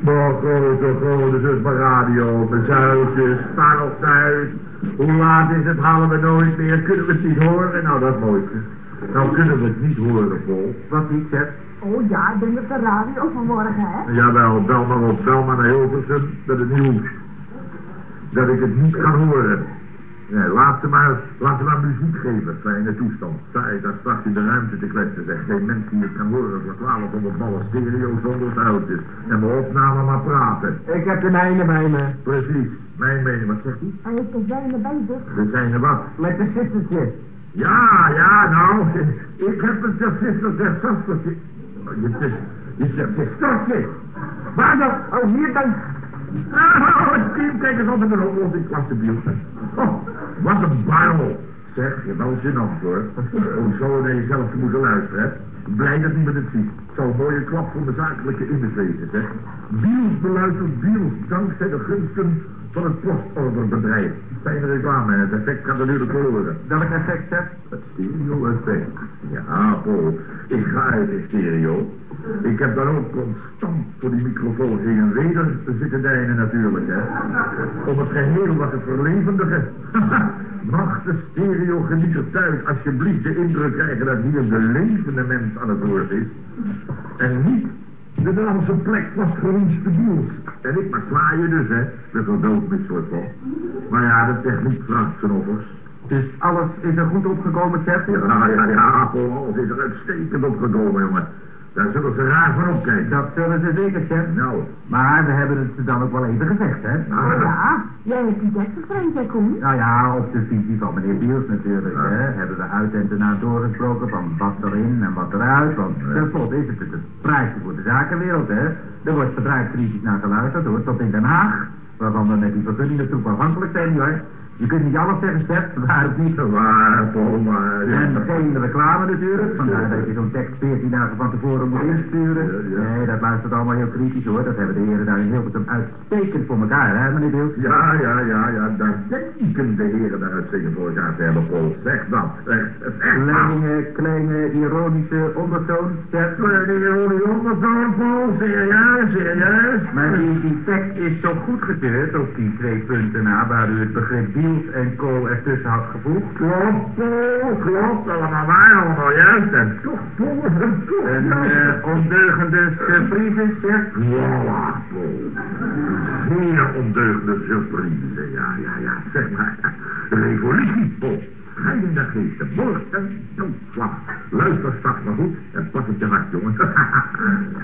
Maar grote, grote zus maar radio, mijn zuiltjes, sta nog thuis. Hoe laat is het, halen we nooit meer, kunnen we het niet horen? Nou, dat mooiste. Nou kunnen we het niet horen, Paul. Wat niet, zeg? Oh ja, ik denk op de radio vanmorgen, hè? Jawel, bel maar op, bel maar naar Hilversum met het nieuws. Dat ik het niet kan horen. Nee, laat ze maar, laat ze maar muziek geven, fijne toestand. Zij daar straks in de ruimte te kletsen, zeg. Geen mens die het kan horen voor 1200 ballen stereo zonder vuiltjes. En mijn opname maar praten. Ik heb de mijne bij me. Precies, mijn mening, wat zegt u? En ik zijn er bezig. We zijn er wat. Met de sistertje. Ja, ja, nou, ik heb het de sister der zustertje. Je zegt, je zegt sistertje. Waar dan? Oh, hier dan. Oh, het team, kijk eens op in de oplossing, alsjeblieft. Oh, wat een barrel. Zeg, je wel gênant hoor. Om zo naar jezelf te moeten luisteren, hè. Blij dat niemand het ziet. Het zou een mooie klap voor de zakelijke investeren, zeg. Biels beluistert Biels dankzij de gunsten van het postorderbedrijf. Fijne reclame het effect gaat er nu verloren. Welk effect, zeg? Het stereo-effect. Ja, Paul, ik ga uit in stereo. Ik heb dan ook constant voor die microfoon heen en weder zitten dijnen natuurlijk, hè. Om het geheel wat te verlevendigen. Mag de stereogenieter thuis alsjeblieft de indruk krijgen dat hier de levende mens aan het woord is. En niet de zijn plek vastgeroenste biels. En ik maar zwaaien dus, hè. Met zo'n doodmis soort van. Maar ja, de techniek vraagt zijn offers. Dus alles is er goed opgekomen, chef? Ja, ja, ja, alles is er uitstekend opgekomen, jongen. Daar zullen ze raar van opkijken. Dat zullen ze zeker, chef. Nou, Maar we hebben het ze dan ook wel even gezegd, hè? nou, Ja, jij hebt die tekst gevraagd, hè, Koen? Nou ja, op de visie van meneer Biels natuurlijk, Ja. hè. Hebben we uit en daarna doorgesproken van wat erin en wat eruit. Want Ja. tenslotte is het het prijsje voor de zakenwereld, hè. Er wordt bedrijfskritisch naar geluisterd, hoor, tot in Den Haag. Waarvan we met die vergunningen toe afhankelijk zijn, hoor. Je kunt niet alles zeggen, chef, waar het niet zo waar, Paul, maar... ja. En geen reclame natuurlijk, vandaar dat je zo'n tekst 14 dagen van tevoren moet insturen. Ja, ja. Nee, dat luistert allemaal heel kritisch hoor. Dat hebben de heren daar in Hilversum uitstekend voor elkaar, hè meneer Biels? Ja, ja, ja, ja, daar denken de heren de uitzingen voor elkaar te hebben, Paul. Zeg dat, zeg, zeg dat. Kleine, kleine, ironische ondertoon, chef. Kleine ironie ondertoon, Paul, serieus, serieus. Maar die, die tekst is zo goedgekeurd op die twee punten na waar u het begrip En Co ertussen had gevoegd. Klopt, Paul, klopt, allemaal waar, allemaal juist. En toch, Paul, en toch, Een juist. eh, ondeugende surprise, chef. Voilà, Paul. Zeer ondeugende surprise, ja, ja, ja, zeg maar. Revolutie, Paul. Scheidende geesten, moord en doodslag. Luister straks maar goed en pas op je hart, jongen.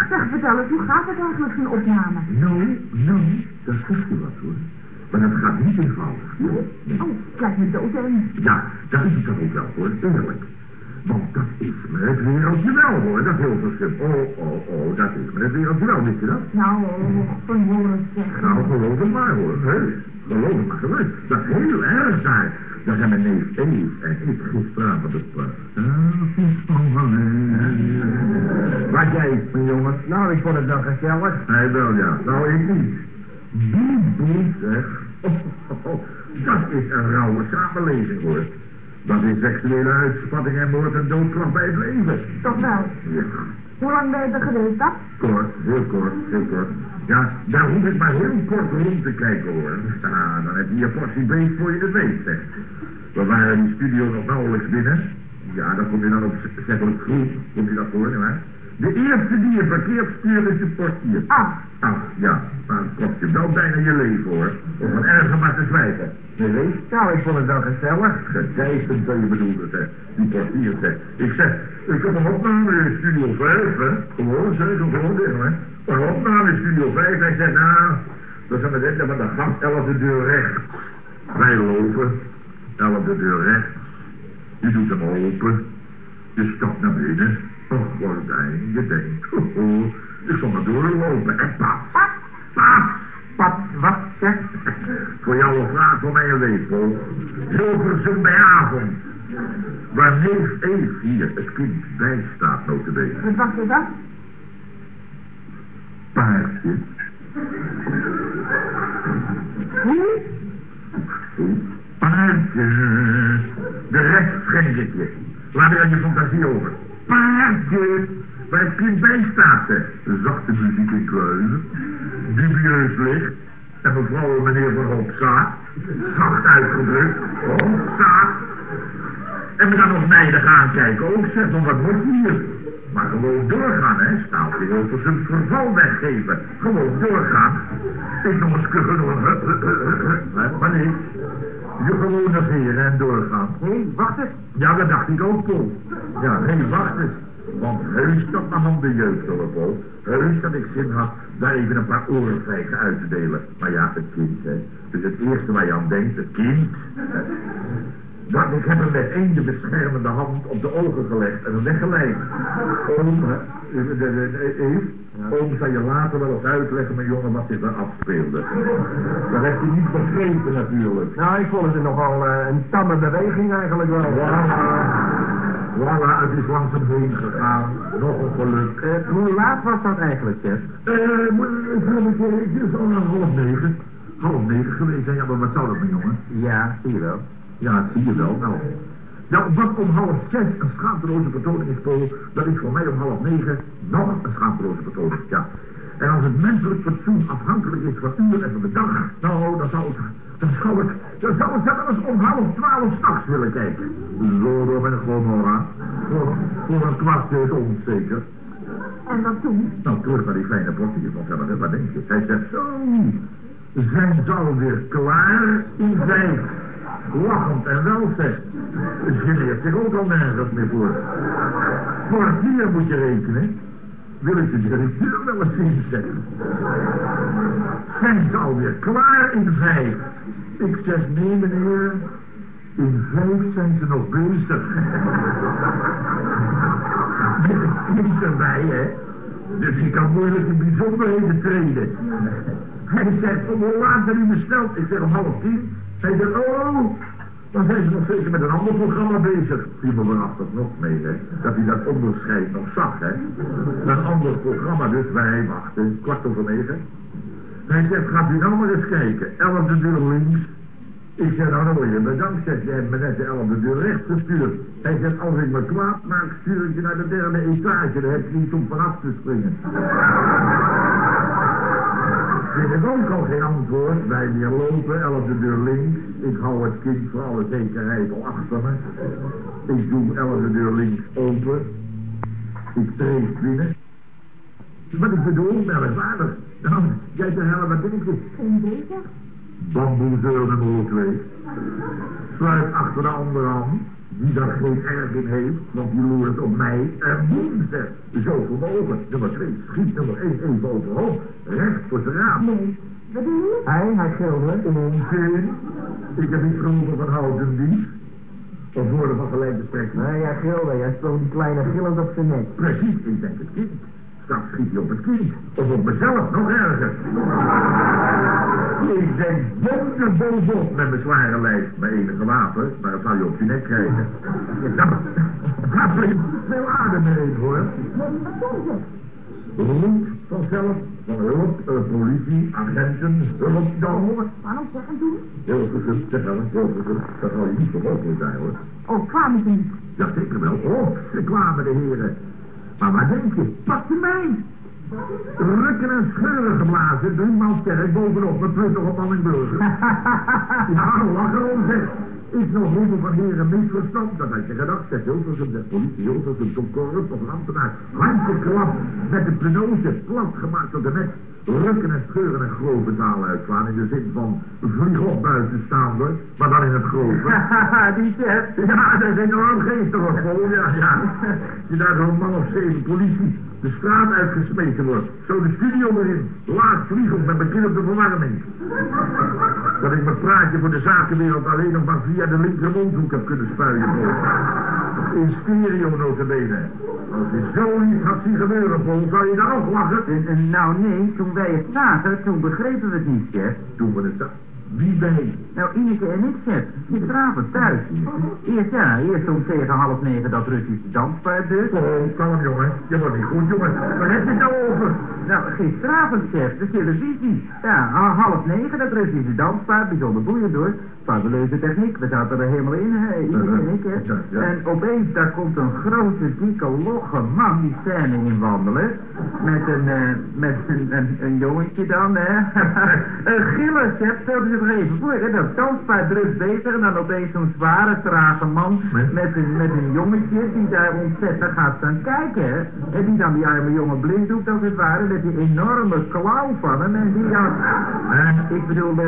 Zeg, vertel eens, hoe gaat het eigenlijk, zo'n opname? nou, nou, dat zegt u wat, hoor. Maar dat gaat niet eenvoudig. Nee. Oh, het lijkt me doodeng. Ja, dat is het dan ook wel, hoor, eerlijk. Want dat is me het wereldje wel, hoor, dat Hilversum. Oh, oh, oh, dat is me het wereldje wel, wist je dat? Nou, oh, vermoord zeg. Nou, geloof het maar hoor, heus. Geloof het maar gerust. Dat is heel erg daar. Daar zijn mijn neef Eve en ik gisteravond op Wat jij, mijn jongen? Nou, ik vond het wel gezellig. Hij wel, ja. Nou, ik niet. Die boel, zeg. Oh, oh, oh. Dat is een rauwe samenleving, hoor. Dat is seksuele uitspatting en moord en doodslag bij het leven. Toch wel. Ja. Hoe lang ben je er geweest, dat? Kort, heel kort, heel kort. Ja, daar hoef ik maar heel kort rond te kijken hoor. Ja, dan heb je je portie beest voor je het weet, zeg. We waren die studio nog nauwelijks binnen. Ja, dan kom je dan op zettelijk vroeg, kom je dat voor, nietwaar? De eerste die je verkeerd stuurt is de portier. Ah, Ah, ja, maar het kost je wel bijna je leven hoor. Om van erger maar te zwijgen. Nee, weet Nou, ik vond het wel gezellig. Gedijstend ben je bedoelde, zeg. Die portier, zeg. Ik zeg, ik heb een opname in Studio 5, hè. Gewoon, zeg, ik gewoon zeggen, hè. Een opname in Studio 5. Hij zegt, nou, dat zijn we net, maar dan gaat elfde deur rechts. Wij lopen, elfde deur rechts. Je doet hem open. Je stapt naar binnen. Och, gordijn, je denkt, oh, oh. Je zal maar doorlopen. En pap, pap, pap. Wat, wat, chef? Voor jou een vraag voor mij een weepel. Hilversum bij avond. Waar neef Eve hier het kind bij staat, notabene. wat was dat? Paardje. Hoe? Paardje. De rest schenk ik je. Laat er aan je fantasie over. Paardje. Waar het kind bij staat. Zachte muziek in kluizen. mevrouw en meneer van Hoogzaag. Zacht uitgedrukt. Hoogzaag. En we dan nog nijdig aankijken ook, zeg, van wat moet hier? Maar gewoon doorgaan, hè, staat in Hilversum verval weggeven. Gewoon doorgaan. Ik nog eens genoeg. Maar nee, je gewoon negeren en doorgaan. Hé, wacht eens. Ja, dat dacht ik ook, Paul. Ja, nee, wacht eens. Want heus dat mijn handen jeugd hadden, Paul. Heus dat ik zin had daar even een paar orenvijgen uit te delen. Maar ja, het kind, hè. Dus het eerste waar je aan denkt, het kind. Want ik heb hem met één de beschermende hand op de ogen gelegd en hem weggeleid. Oom, hè, de- de- de- Eve, oom zal je later wel eens uitleggen, mijn jongen, wat zich daar afspeelde. Dat heeft hij niet begrepen natuurlijk. Nou, ik vond het nogal eh, een tamme beweging eigenlijk wel. Voilà, het is langzaam heen gegaan. Nog een geluk. Eh, hoe laat was dat eigenlijk, chef? Eh, moet ik is al half negen. Half negen geweest? Ja, maar wat zou dat, mijn jongen? Ja, zie je wel. Ja, zie je wel. Nou, nou wat om half zes een schaamteloze vertoning is, Paul, dat is voor mij om half negen nog een schaamteloze vertoning, ja. En als het menselijk fatsoen afhankelijk is van uur en van de dag, nou, dan zou ik, dan zou ik, dan zou ik zelfs om half twaalf s'nachts willen kijken. Zo, door met een Gomorra. Voor, voor een kwart is ons zeker. En wat toen? Nou, terug naar die kleine portier van zelf, wat denk je? Hij zegt, zo, zijn ze alweer klaar in vijf. Lachend en wel, zeg. Geneert zich ook al nergens meer voor. Portier moet je rekenen. Wil ik de directeur wel eens zien, zeg. Zijn ze alweer klaar in vijf? Ik zeg, nee meneer, in vijf zijn ze nog bezig. Een kind erbij, hè. Dus ik kan moeilijk in bijzonderheden treden. Hij zegt, hoe laat er u besteld? Ik zeg om half tien. Hij zegt, oh, dan zijn ze nog zeker met een ander programma bezig. Viel me waarachtig nog mee, hè. Dat hij dat onderscheid nog zag, hè. Een ander programma, dus wij wachten, kwart over negen. Hij zegt, gaat u nou maar eens kijken. Elfde deur links. Ik zeg, nou dan je bedankt, zegt jij hebt me net de elfde deur rechts gestuurd. Hij zegt, als ik me kwaad maak, stuur ik je naar de derde etage. Daar heb je niet om vanaf te springen. Ik ook al geen antwoord. Wij weer lopen, elfde deur links. Ik hou het kind voor alle zekerheid al achter me. Ik doe elfde deur links open. Ik treed binnen. Wat ik bedoel, merkwaardig. Nou, jij te hellen, wat denk je? Geen beter? Bamboezeur nummer 2. Sluit achter de andere hand, die daar geen erg in heeft, want die loert op mij en zegt. Zo vermogen. Nummer 2 schiet nummer 1 even overhoop, recht voor zijn raam. Nee. Wat doe je? Hij, hij schilderde. Onzin. Ik heb niet geroepen van houden dief. Of woorden van gelijk bespreking. Nee, jij gilde. Jij sloeg die kleine gillend op zijn nek. Precies, ik denk het kind. Straks schiet hij op het kind. Of op mezelf, nog erger. Ik denk donder bovenop met mijn zware lijf. Mijn enige wapen, maar dat zou je op je nek krijgen. Nou, daar blijft veel adem heen hoor. Roept vanzelf, van hulp, eh, politie, agenten, hulp dan. Waarom zeggen doen? Heel vergund, zeg wel, heel. Dat zal je niet zo mogelijk zijn hoor. Oh, kwamen ze niet? Ja, zeker wel. Oh, ze kwamen de heren. Maar wat denk Rukken en scheuren geblazen, driemaal sterk bovenop, met plus nog op Manningburger. ja, lachen om zeg. Is nog hoeveel van heren misverstand? Dat had je gedacht, zegt Hilversum, zegt politie, Hilversum, zo'n corrupt of ambtenaar. Handjeklap met de penose, plat gemaakt door de nek. Rukken en scheuren en grove taal uitslaan, in de zin van vlieg op buitenstaander, maar dan in het grove. die chef. Ja, dat is enorm geestig Paul. Ja, ja. Je daar zo'n man of zeven politie de straat wordt. Zo de studio erin. Laag vliegend met kin op de verwarming. Dat ik mijn praatje voor de zakenwereld alleen nog maar via de linkermondhoek heb kunnen spuien. In stereo notabene. Als je zoiets had zien gebeuren, Paul, zou je dan ook lachen? Eh, eh, Nou nee, toen wij het zagen, toen begrepen we het niet, chef. Doen we het dan. Wie ben je? Nou, Ineke en ik, chef, gisteravond thuis. Eerst ja, eerst om tegen half negen dat Russische danspaard dus. Oh, kalm jongen. Je wordt niet goed, jongen. Waar heb je het nou over? Nou, gisteravond, chef, de televisie. Ja, ha- half negen, dat Russische danspaard, bijzonder boeiend hoor. Fabuleuze techniek. We zaten er helemaal in, hè, iedereen en ik, hè. Ja, ja. En opeens, daar komt een grote, dikke, logge man die scène in wandelen. Met een, eh, met een, een, een jongetje dan, hè. een giller, chef, stel je er even voor, hè. Dat danspaard drukt beter en dan opeens zo'n zware, trage man Met? met een, met een jongetje die daar ontzettend gaat staan kijken, hè. En die dan die arme jongen blind doet, als het ware, met die enorme klauw van hem. En die dan... Ik bedoel, eh,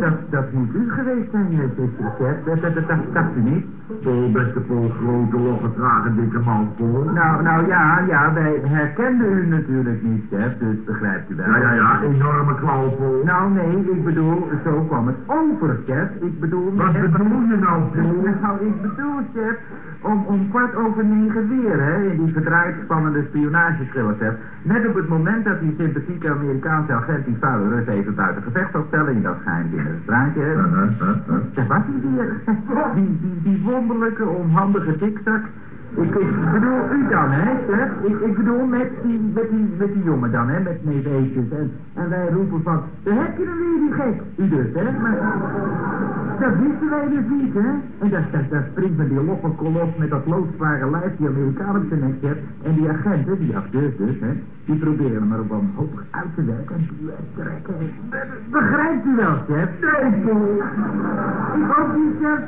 dat, dat moet u geweest zijn, eh, zuster, chef. Dat, dat, dat, dacht u niet? Paul, beste Paul, grote, logge, trage, dikke man, Paul. Nou, nou ja, ja, wij herkenden u natuurlijk niet, chef, dus begrijpt u wel. Ja, ja, ja, enorme klauw, Paul. Nou, nee, ik bedoel, zo kwam het over, chef. Ik bedoel... Wat bedoel je nou, Paul? Nou, ik bedoel, chef, om, om kwart over negen weer, hè, in die verdraaid spannende spionageschillen, chef. Net op het moment dat die sympathieke Amerikaanse agent die vuile Rus even buiten gevecht zou stellen in dat geheimzinnige straatje, hè. Huh, huh, huh, huh. Daar was hij weer. Die, die, die wonderlijke, onhandige dikzak. Ik, ik bedoel u dan, hè? Ik, ik bedoel met die, met, die, met die jongen dan, hè, met neef Eetjes. En, en wij roepen van, heb je hem weer, die gek. U dus, hè? Maar dat wisten wij dus niet, hè? En daar, daar, daar springt met die logge kolos met dat loodzware lijf die Amerikaan op zijn nek heeft. En die agenten, die acteurs dus, hè, die proberen er op omhoog uit te werken en te trekken. Begrijpt u wel, chef? Nee. Ik ook niet, chef.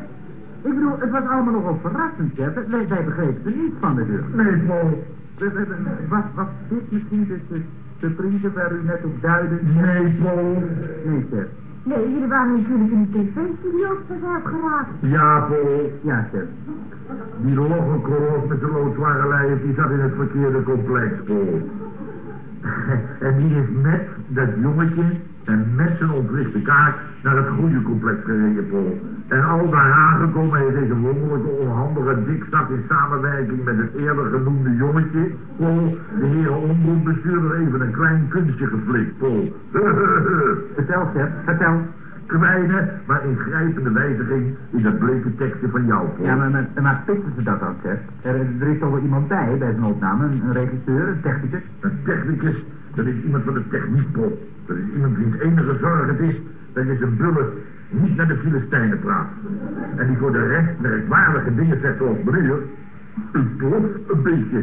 Ik bedoel, het was allemaal nogal verrassend, chef. Wij, wij begrepen er niets van natuurlijk. Nee, Paul. We- Was, was dit misschien de, de, de waar u net op duidde? Nee, Paul. Nee, chef. Nee, jullie waren natuurlijk in de tv-studio's verzeild geraakt. Ja, Paul. Ja, chef. Die logge kolos met zijn loodzware lijf, die zat in het verkeerde complex, Paul. En die is met dat jongetje en met zijn ontwrichte kaart naar het goede complex gereden, Paul. En al daar aangekomen heeft deze wonderlijke, onhandige dikzak in samenwerking met het eerder genoemde jongetje, Paul, de heren omroepbestuurder even een klein kunstje geflikt, Paul. Vertel, chef. Vertel. Kleine, maar ingrijpende wijziging in dat bleke tekstje van jou, Paul. Ja, maar, maar, maar pikten ze dat dan? Er, er is toch wel iemand bij bij zijn opname? Een, een regisseur, een technicus? Een technicus, dat is iemand van de techniek, Paul. Dat is iemand wiens enige zorg het is dat je zijn bullen niet naar de Filistijnen praat. En die voor de rest merkwaardige dingen zegt zoals meneer, u ploft een beetje.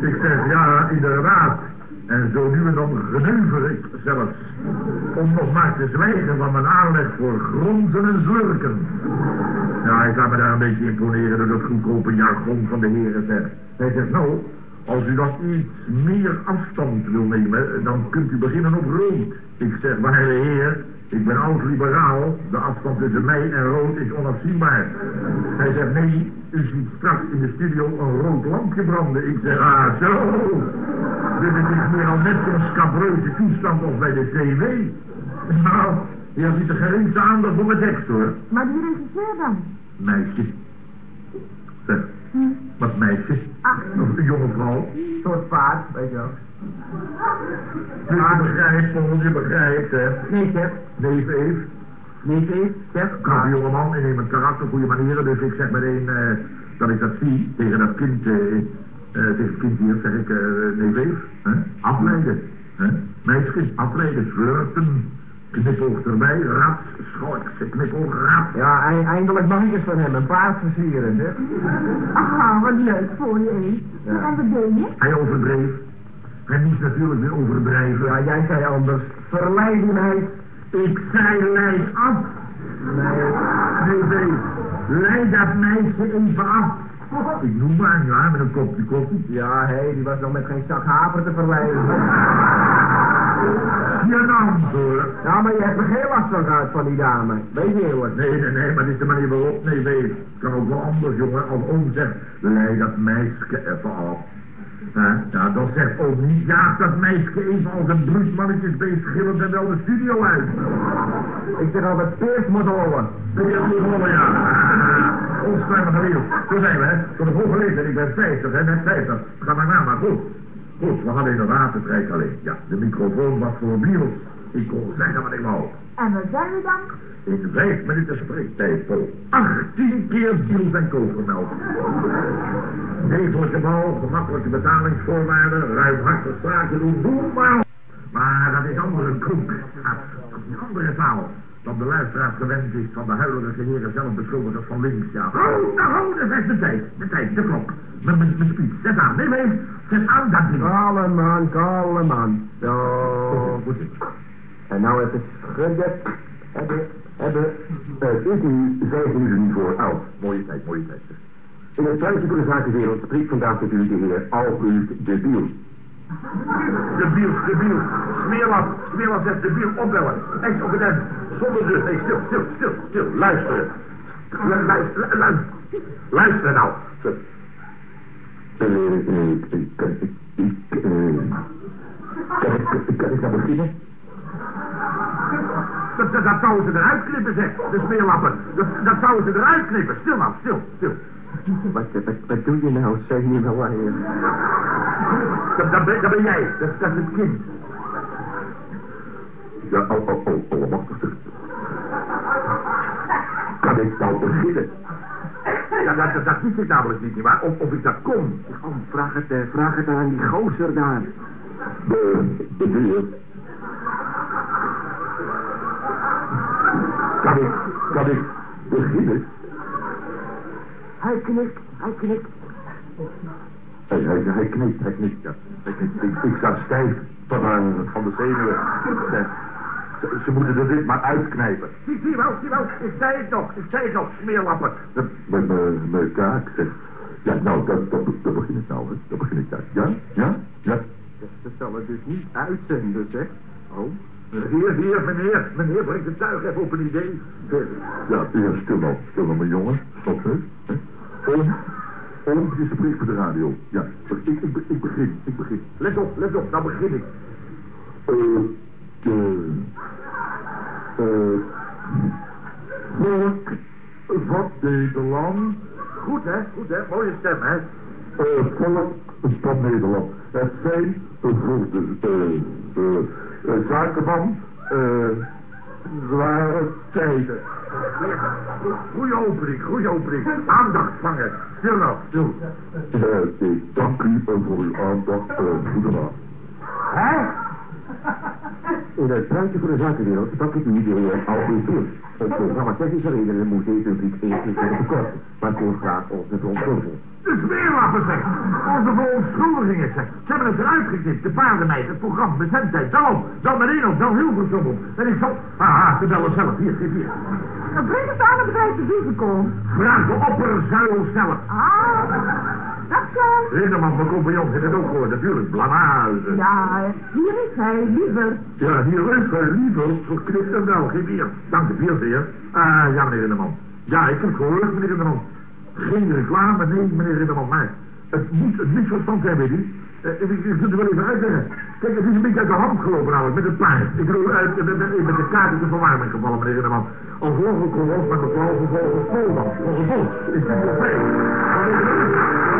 Ik zeg ja, inderdaad. En zo nu en dan geneuver ik zelfs. Om nog maar te zwijgen van mijn aanleg voor gronzen en slurken. Ja, ik laat me daar een beetje imponeren door dat goedkope jargon van de heren zegt. Hij zegt, nou, als u dan iets meer afstand wil nemen, dan kunt u beginnen op rood. Ik zeg, waarde heer, ik ben oud-liberaal. De afstand tussen mij en rood is onafzienbaar. Hij zegt, nee, u ziet straks in de studio een rood lampje branden. Ik zeg, ah, zo. Dus het is meer al net zo'n scabreuze toestand als bij de CW. Nou, je hebt niet de geringste aandacht voor mijn tekst, hoor. Maar die regisseur dan? Meisje. Zeg, wat meisje? Ach. Of jonge vrouw? Een soort paard, weet je wel. Dus je begrijpt, Paul, je begrijpt, hè? Nee, chef. Neef Eve, Nee, chef. Chef. knappe jongeman, in een karakter, goede manieren. Dus ik zeg meteen eh, dat ik dat zie tegen dat kind, eh, eh, tegen het kind hier, zeg ik, neef Eve. Hè? Afleiden, hè? Meisje, afleiden, flirten, knipoog erbij, rat, schorkse knipoog, rat. Ja, ei- eindelijk mag ik eens van hem een paard versieren, zeg. Ah, wat leuk voor je. Ja. En wat deed je? Hij overdreef. Hij moest natuurlijk weer overdrijven. Ja, jij zei anders. Verleiding mij. Ik zei, leid af. Nee. Nee, nee. Leid dat meisje even af. Ik noem maar, ja, met een kopje koffie. Ja, hé, die was nog met geen zak haver te verleiden. Gênant, hoor. Ja, maar je hebt er geen last van gehad van die dame. Wees eerlijk. Nee, nee, nee, maar dit is de manier waarop. Nee, nee, het kan ook wel anders, jongen. Als oom zegt, leid dat meisje even af. Ja, dan zegt oom niet, jaag dat meisje even als een bruut mannetjesbeest gillend en wel de studio uit. Ik zeg altijd, eerst moet horen. Dit is goed horen, ja. Onstuimige wereld. Zo zijn we, hè. Tot de volgende leeftijd. Ik ben 50, hè. Net 50. Ga maar na, maar goed. Goed, we hadden inderdaad het rijk alleen. Ja, de microfoon was voor Biels. Ik kon zeggen wat ik wou. En wat zei u dan? In vijf minuten spreektijd voor 18 keer Biels en Co gemeld. Degelijke bouw, gemakkelijke betalingsvoorwaarden, ruimhartig zaken doen, doe maar. Maar dat is andere koek. Dat is een andere taal. dat de luisteraar gewend is van de huilige heren zelfbeschuldigers van links, ja. Oh, nou, oh, dat is de tijd. De tijd, de klok. Mijn, speech. Zet aan. Nee, nee. Zet aan, u. Kalm man, kalm man. Zo. Goed. En nou even schudden. Hebben, hebben. Uh, is u vijf minuten voor oud? Mooie tijd, mooie tijd. In het truitje voor de zakenwereld spreekt vandaag natuurlijk de heer August de Biel. De biel, de biel. Smeerlap, Smeerlap zegt de biel opbellen. Eens op het end. Zonder de... Nee, stil, stil, stil, stil. Luisteren. Lu- Luisteren, luisteren. Luisteren nou. Eh, ik, kan ik, ik, eh, kan ik, kan ik nou beginnen? Dat, dat, dat zouden ze eruit knippen, zeg. De smeerlappen. Dat, dat zouden ze eruit knippen. Stil nou, stil, stil. Wat, wat, wat doe je nou, zeg je nou aan je? Dat, dat, ben, dat ben jij. Dat, dat is het kind. Ja, oh, oh, oh, allemachtig. Kan ik nou beginnen? Ja, dat, dat, dat wist ik namelijk niet, maar of, of ik dat kon. Oh, vraag het, eh, vraag het aan die gozer daar. De. Kan ik, kan ik beginnen? Hij knikt, hij knikt. Hij, hij, hij knikt, hij knikt, ja. Hij knikt. Ik, ik sta stijf van, van de zenuwen. Ze, moeten er dit maar uitknijpen. Zie, zie wel, zie wel. Ik zei het nog, ik zei het nog, smeerlappen. Mijn kaak, zeg. Ja, nou, dat, dat, dat begin ik nou, hè. Dat begin ik nou. Ja, ja, ja. Ze zullen dus niet uitzenden, zeg. Oh. Hier, hier, meneer. Meneer, brengt het tuig even op een idee. Ja, ja, stil nou, stil nou, mijn jongen. Stop, hè. hè. Oom, oom, je spreekt voor de radio. Ja, ik, ik, ik begin, ik begin. Let op, let op, nou begin ik. Eh, de... Eh... Volk van Nederland. Goed, hè? Goed, hè? Mooie stem, hè? Eh, volk van Nederland. Het zijn voor de eh, zakenman eh, zware tijden. Goeie opening, goeie opening. Aandacht vangen. Stil nou, stil. Eh, ik dank u voor uw aandacht. Uh, goedenavond. Hè? In het praatje voor de zakenwereld sprak ik u de heer Biel. Om programma technische redenen moest deze rubriek eerst worden verkort. Maar ik wil graag onze verontschuldiging. De smeerlappen, zeg. Onze verontschuldigingen, zeg. Ze hebben het eruit geknipt. De paardenmeid, het programma, de zendtijd. Dan, dan meteen op, dan Hilversum op. En ik zo... Ah, ze bellen zelf. Hier, geef hier. Dan breng het aan het bedrijf te visiekom. Vraag de opperzuil zelf. Ah, Rinderman, mijn compagnon, heeft het ook gehoord. Natuurlijk, blamage. Ja, hier is hij, liever. Ja, hier is hij liever. Zo knipt hem wel. Geef hier. Dank de vierde heer. Ah, ja, meneer Rinderman. Ja, ik heb het gehoord, meneer Rinderman. Geen reclame, nee, meneer Rinderman, maar het moet een misverstand zijn, weet u. Eh, ik, ik, wil het wel even uitleggen. Kijk, het is een beetje uit de hand gelopen namelijk, met het paard. Ik bedoel, uit, met, met, met de kaart is de verwarming gevallen, meneer Rinderman. Als loggekolom met de blauwe vervolgens vol dan. Volgens vol. Is dit fijn?